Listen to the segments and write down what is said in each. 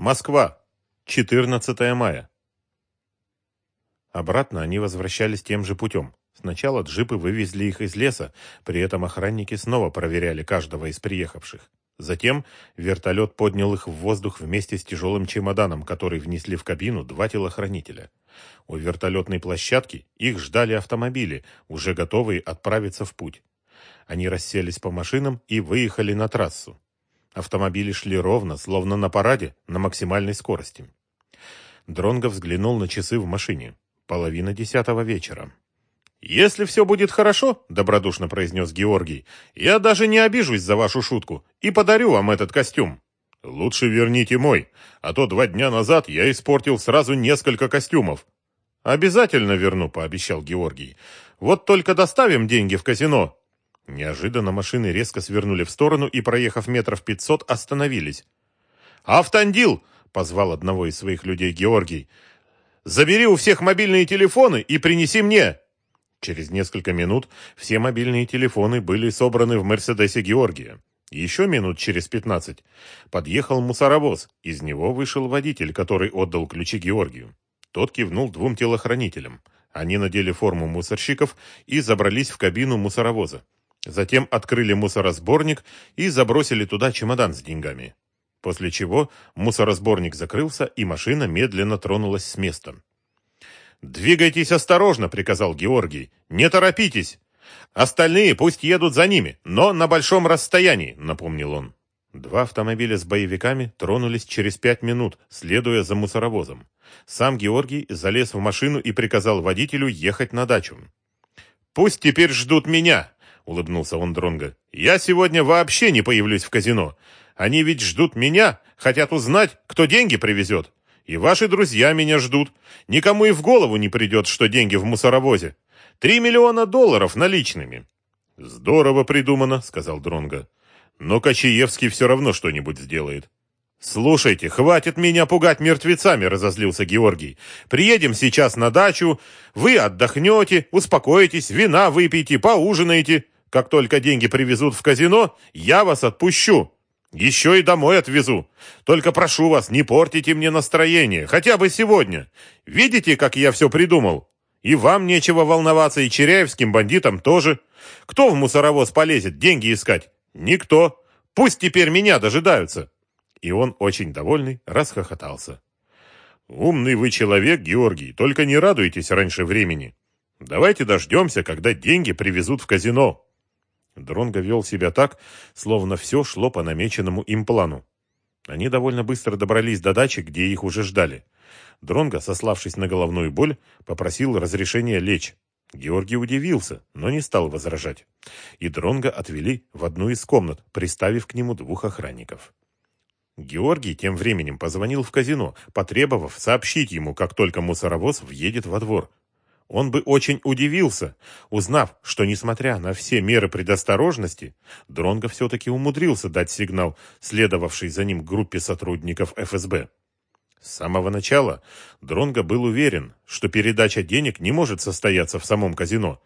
Москва. 14 мая. Обратно они возвращались тем же путем. Сначала джипы вывезли их из леса, при этом охранники снова проверяли каждого из приехавших. Затем вертолет поднял их в воздух вместе с тяжелым чемоданом, который внесли в кабину два телохранителя. У вертолетной площадки их ждали автомобили, уже готовые отправиться в путь. Они расселись по машинам и выехали на трассу. Автомобили шли ровно, словно на параде, на максимальной скорости. Дронго взглянул на часы в машине. Половина десятого вечера. «Если все будет хорошо», — добродушно произнес Георгий, «я даже не обижусь за вашу шутку и подарю вам этот костюм». «Лучше верните мой, а то два дня назад я испортил сразу несколько костюмов». «Обязательно верну», — пообещал Георгий. «Вот только доставим деньги в казино». Неожиданно машины резко свернули в сторону и, проехав метров пятьсот, остановились. «Автандил!» — позвал одного из своих людей Георгий. «Забери у всех мобильные телефоны и принеси мне!» Через несколько минут все мобильные телефоны были собраны в «Мерседесе» Георгия. Еще минут через пятнадцать подъехал мусоровоз. Из него вышел водитель, который отдал ключи Георгию. Тот кивнул двум телохранителям. Они надели форму мусорщиков и забрались в кабину мусоровоза. Затем открыли мусоросборник и забросили туда чемодан с деньгами. После чего мусоросборник закрылся, и машина медленно тронулась с места. «Двигайтесь осторожно», — приказал Георгий. «Не торопитесь. Остальные пусть едут за ними, но на большом расстоянии», — напомнил он. Два автомобиля с боевиками тронулись через пять минут, следуя за мусоровозом. Сам Георгий залез в машину и приказал водителю ехать на дачу. «Пусть теперь ждут меня», — улыбнулся он Дронго. «Я сегодня вообще не появлюсь в казино. Они ведь ждут меня, хотят узнать, кто деньги привезет. И ваши друзья меня ждут. Никому и в голову не придет, что деньги в мусоровозе. Три миллиона долларов наличными. Здорово придумано, сказал Дронга. Но Кочаевский все равно что-нибудь сделает. «Слушайте, хватит меня пугать мертвецами», — разозлился Георгий. «Приедем сейчас на дачу, вы отдохнете, успокоитесь, вина выпейте, поужинаете. Как только деньги привезут в казино, я вас отпущу. Еще и домой отвезу. Только прошу вас, не портите мне настроение, хотя бы сегодня. Видите, как я все придумал? И вам нечего волноваться, и черяевским бандитам тоже. Кто в мусоровоз полезет деньги искать? Никто. Пусть теперь меня дожидаются. И он, очень довольный, расхохотался. Умный вы человек, Георгий, только не радуйтесь раньше времени. Давайте дождемся, когда деньги привезут в казино. Дронго вел себя так, словно все шло по намеченному им плану. Они довольно быстро добрались до дачи, где их уже ждали. Дронго, сославшись на головную боль, попросил разрешения лечь. Георгий удивился, но не стал возражать. И Дронго отвели в одну из комнат, приставив к нему двух охранников. Георгий тем временем позвонил в казино, потребовав сообщить ему, как только мусоровоз въедет во двор. Он бы очень удивился, узнав, что, несмотря на все меры предосторожности, Дронго все-таки умудрился дать сигнал, следовавший за ним группе сотрудников ФСБ. С самого начала Дронго был уверен, что передача денег не может состояться в самом казино,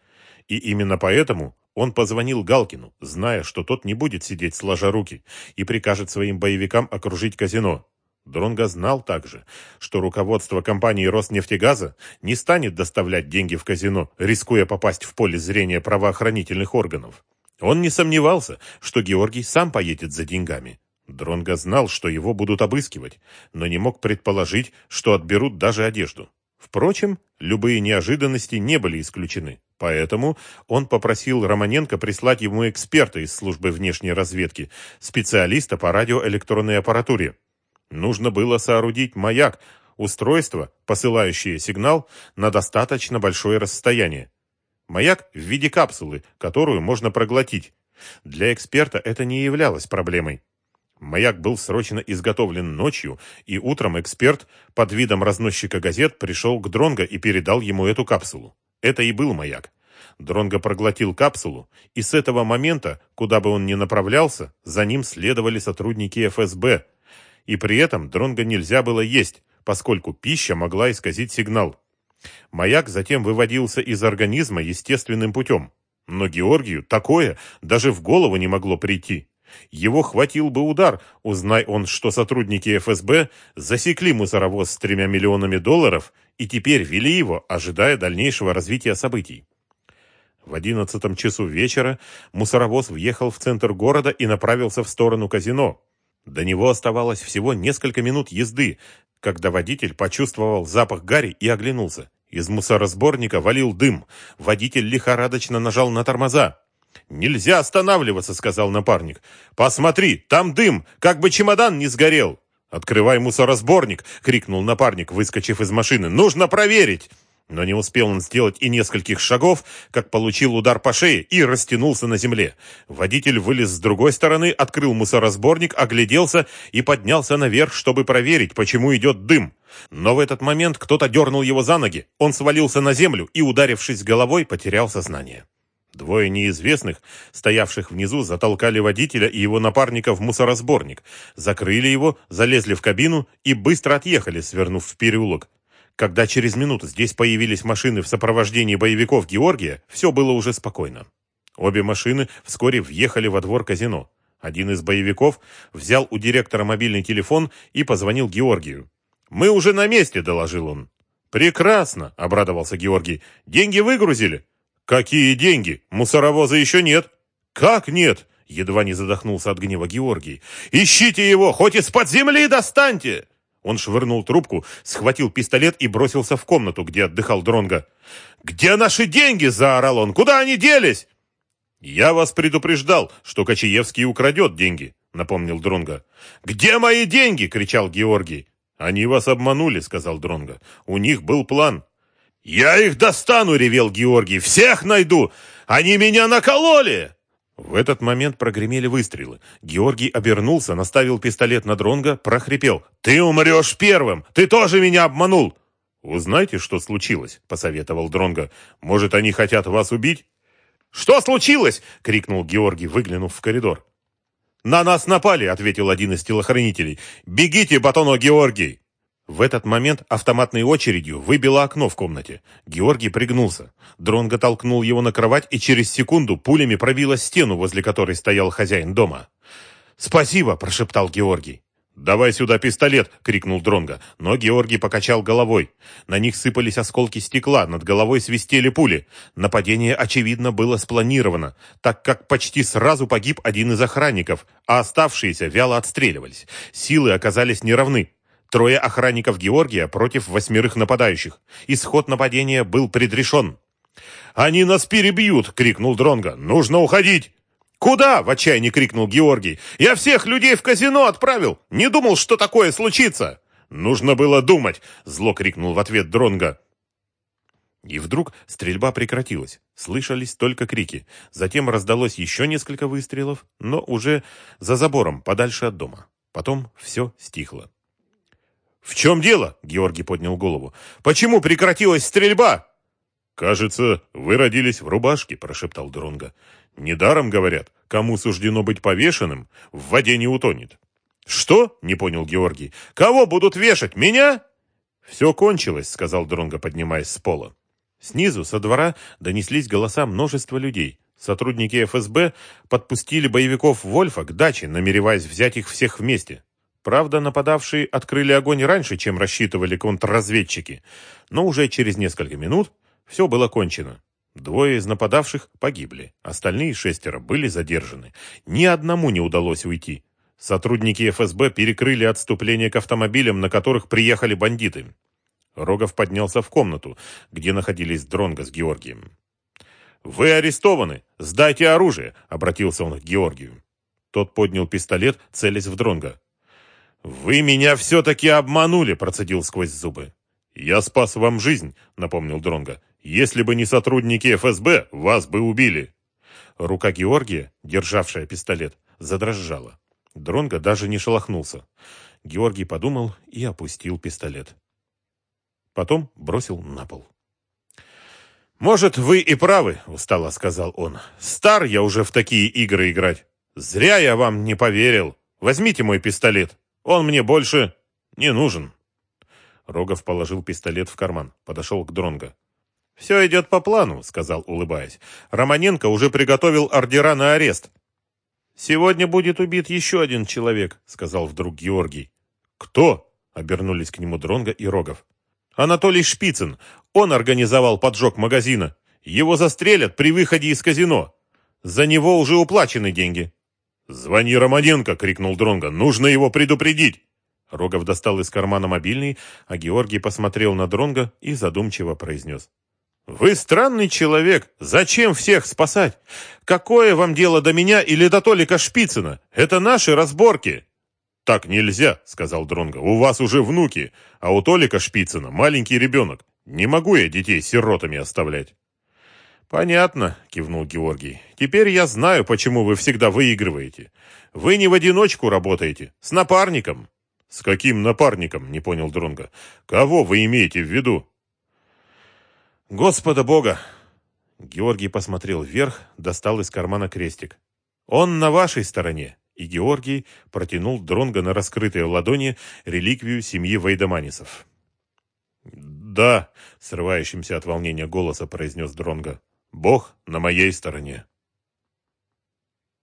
и именно поэтому он позвонил Галкину, зная, что тот не будет сидеть сложа руки и прикажет своим боевикам окружить казино. Дронго знал также, что руководство компании Роснефтегаза не станет доставлять деньги в казино, рискуя попасть в поле зрения правоохранительных органов. Он не сомневался, что Георгий сам поедет за деньгами. Дронго знал, что его будут обыскивать, но не мог предположить, что отберут даже одежду. Впрочем, любые неожиданности не были исключены. Поэтому он попросил Романенко прислать ему эксперта из службы внешней разведки, специалиста по радиоэлектронной аппаратуре. Нужно было соорудить маяк, устройство, посылающее сигнал на достаточно большое расстояние. Маяк в виде капсулы, которую можно проглотить. Для эксперта это не являлось проблемой. Маяк был срочно изготовлен ночью, и утром эксперт под видом разносчика газет пришел к Дронго и передал ему эту капсулу. Это и был маяк. Дронго проглотил капсулу, и с этого момента, куда бы он ни направлялся, за ним следовали сотрудники ФСБ, и при этом дронго нельзя было есть, поскольку пища могла исказить сигнал. Маяк затем выводился из организма естественным путем. Но Георгию такое даже в голову не могло прийти. Его хватил бы удар, узнай он, что сотрудники ФСБ засекли мусоровоз с тремя миллионами долларов и теперь вели его, ожидая дальнейшего развития событий. В одиннадцатом часу вечера мусоровоз въехал в центр города и направился в сторону казино. До него оставалось всего несколько минут езды, когда водитель почувствовал запах гари и оглянулся. Из мусоросборника валил дым. Водитель лихорадочно нажал на тормоза. «Нельзя останавливаться», — сказал напарник. «Посмотри, там дым, как бы чемодан не сгорел». «Открывай мусоросборник!» — крикнул напарник, выскочив из машины. «Нужно проверить!» Но не успел он сделать и нескольких шагов, как получил удар по шее и растянулся на земле. Водитель вылез с другой стороны, открыл мусоросборник, огляделся и поднялся наверх, чтобы проверить, почему идет дым. Но в этот момент кто-то дернул его за ноги. Он свалился на землю и, ударившись головой, потерял сознание. Двое неизвестных, стоявших внизу, затолкали водителя и его напарника в мусоросборник, закрыли его, залезли в кабину и быстро отъехали, свернув в переулок. Когда через минуту здесь появились машины в сопровождении боевиков Георгия, все было уже спокойно. Обе машины вскоре въехали во двор казино. Один из боевиков взял у директора мобильный телефон и позвонил Георгию. «Мы уже на месте», — доложил он. «Прекрасно», — обрадовался Георгий. «Деньги выгрузили?» «Какие деньги? Мусоровоза еще нет». «Как нет?» — едва не задохнулся от гнева Георгий. «Ищите его, хоть из-под земли достаньте!» Он швырнул трубку, схватил пистолет и бросился в комнату, где отдыхал Дронга. «Где наши деньги?» – заорал он. «Куда они делись?» «Я вас предупреждал, что Кочаевский украдет деньги», – напомнил Дронга. «Где мои деньги?» – кричал Георгий. «Они вас обманули», – сказал Дронга. «У них был план». «Я их достану!» — ревел Георгий. «Всех найду! Они меня накололи!» В этот момент прогремели выстрелы. Георгий обернулся, наставил пистолет на Дронга, прохрипел. «Ты умрешь первым! Ты тоже меня обманул!» «Узнайте, что случилось», — посоветовал Дронга. «Может, они хотят вас убить?» «Что случилось?» — крикнул Георгий, выглянув в коридор. «На нас напали», — ответил один из телохранителей. «Бегите, Батоно Георгий!» В этот момент автоматной очередью выбило окно в комнате. Георгий пригнулся. Дронго толкнул его на кровать и через секунду пулями пробило стену, возле которой стоял хозяин дома. «Спасибо!» – прошептал Георгий. «Давай сюда пистолет!» — крикнул Дронга. Но Георгий покачал головой. На них сыпались осколки стекла, над головой свистели пули. Нападение, очевидно, было спланировано, так как почти сразу погиб один из охранников, а оставшиеся вяло отстреливались. Силы оказались неравны. Трое охранников Георгия против восьмерых нападающих. Исход нападения был предрешен. «Они нас перебьют!» — крикнул Дронга. «Нужно уходить!» «Куда?» — в отчаянии крикнул Георгий. «Я всех людей в казино отправил! Не думал, что такое случится!» «Нужно было думать!» — зло крикнул в ответ Дронга. И вдруг стрельба прекратилась. Слышались только крики. Затем раздалось еще несколько выстрелов, но уже за забором, подальше от дома. Потом все стихло. «В чем дело?» — Георгий поднял голову. «Почему прекратилась стрельба?» «Кажется, вы родились в рубашке», — прошептал Дронга. «Недаром говорят, кому суждено быть повешенным, в воде не утонет». «Что?» — не понял Георгий. «Кого будут вешать? Меня?» «Все кончилось», — сказал Дронга, поднимаясь с пола. Снизу, со двора, донеслись голоса множества людей. Сотрудники ФСБ подпустили боевиков Вольфа к даче, намереваясь взять их всех вместе. Правда, нападавшие открыли огонь раньше, чем рассчитывали контрразведчики, но уже через несколько минут все было кончено. Двое из нападавших погибли, остальные шестеро были задержаны. Ни одному не удалось уйти. Сотрудники ФСБ перекрыли отступление к автомобилям, на которых приехали бандиты. Рогов поднялся в комнату, где находились Дронго с Георгием. «Вы арестованы! Сдайте оружие!» — обратился он к Георгию. Тот поднял пистолет, целясь в Дронго. «Вы меня все-таки обманули!» – процедил сквозь зубы. «Я спас вам жизнь», – напомнил Дронга. «Если бы не сотрудники ФСБ, вас бы убили». Рука Георгия, державшая пистолет, задрожала. Дронга даже не шелохнулся. Георгий подумал и опустил пистолет. Потом бросил на пол. «Может, вы и правы», — устало сказал он. «Стар я уже в такие игры играть. Зря я вам не поверил. Возьмите мой пистолет». Он мне больше не нужен. Рогов положил пистолет в карман, подошел к Дронго. «Все идет по плану», — сказал, улыбаясь. «Романенко уже приготовил ордера на арест». Сегодня будет убит еще один человек, сказал вдруг Георгий. Кто? Обернулись к нему Дронга и Рогов. Анатолий Шпицын. Он организовал поджог магазина. Его застрелят при выходе из казино. За него уже уплачены деньги. «Звони Романенко!» — крикнул Дронга. «Нужно его предупредить!» Рогов достал из кармана мобильный, а Георгий посмотрел на Дронга и задумчиво произнес. «Вы странный человек. Зачем всех спасать? Какое вам дело до меня или до Толика Шпицына? Это наши разборки!» «Так нельзя», — сказал Дронго. «У вас уже внуки, а у Толика Шпицына маленький ребенок. Не могу я детей сиротами оставлять». «Понятно», — кивнул Георгий. «Теперь я знаю, почему вы всегда выигрываете. Вы не в одиночку работаете, с напарником». «С каким напарником?» — не понял Дронго. «Кого вы имеете в виду?» «Господа Бога!» Георгий посмотрел вверх, достал из кармана крестик. «Он на вашей стороне!» И Георгий протянул Дронго на раскрытые ладони реликвию семьи Вайдаманисов. «Да», — срывающимся от волнения голоса произнес Дронго, — «Бог на моей стороне».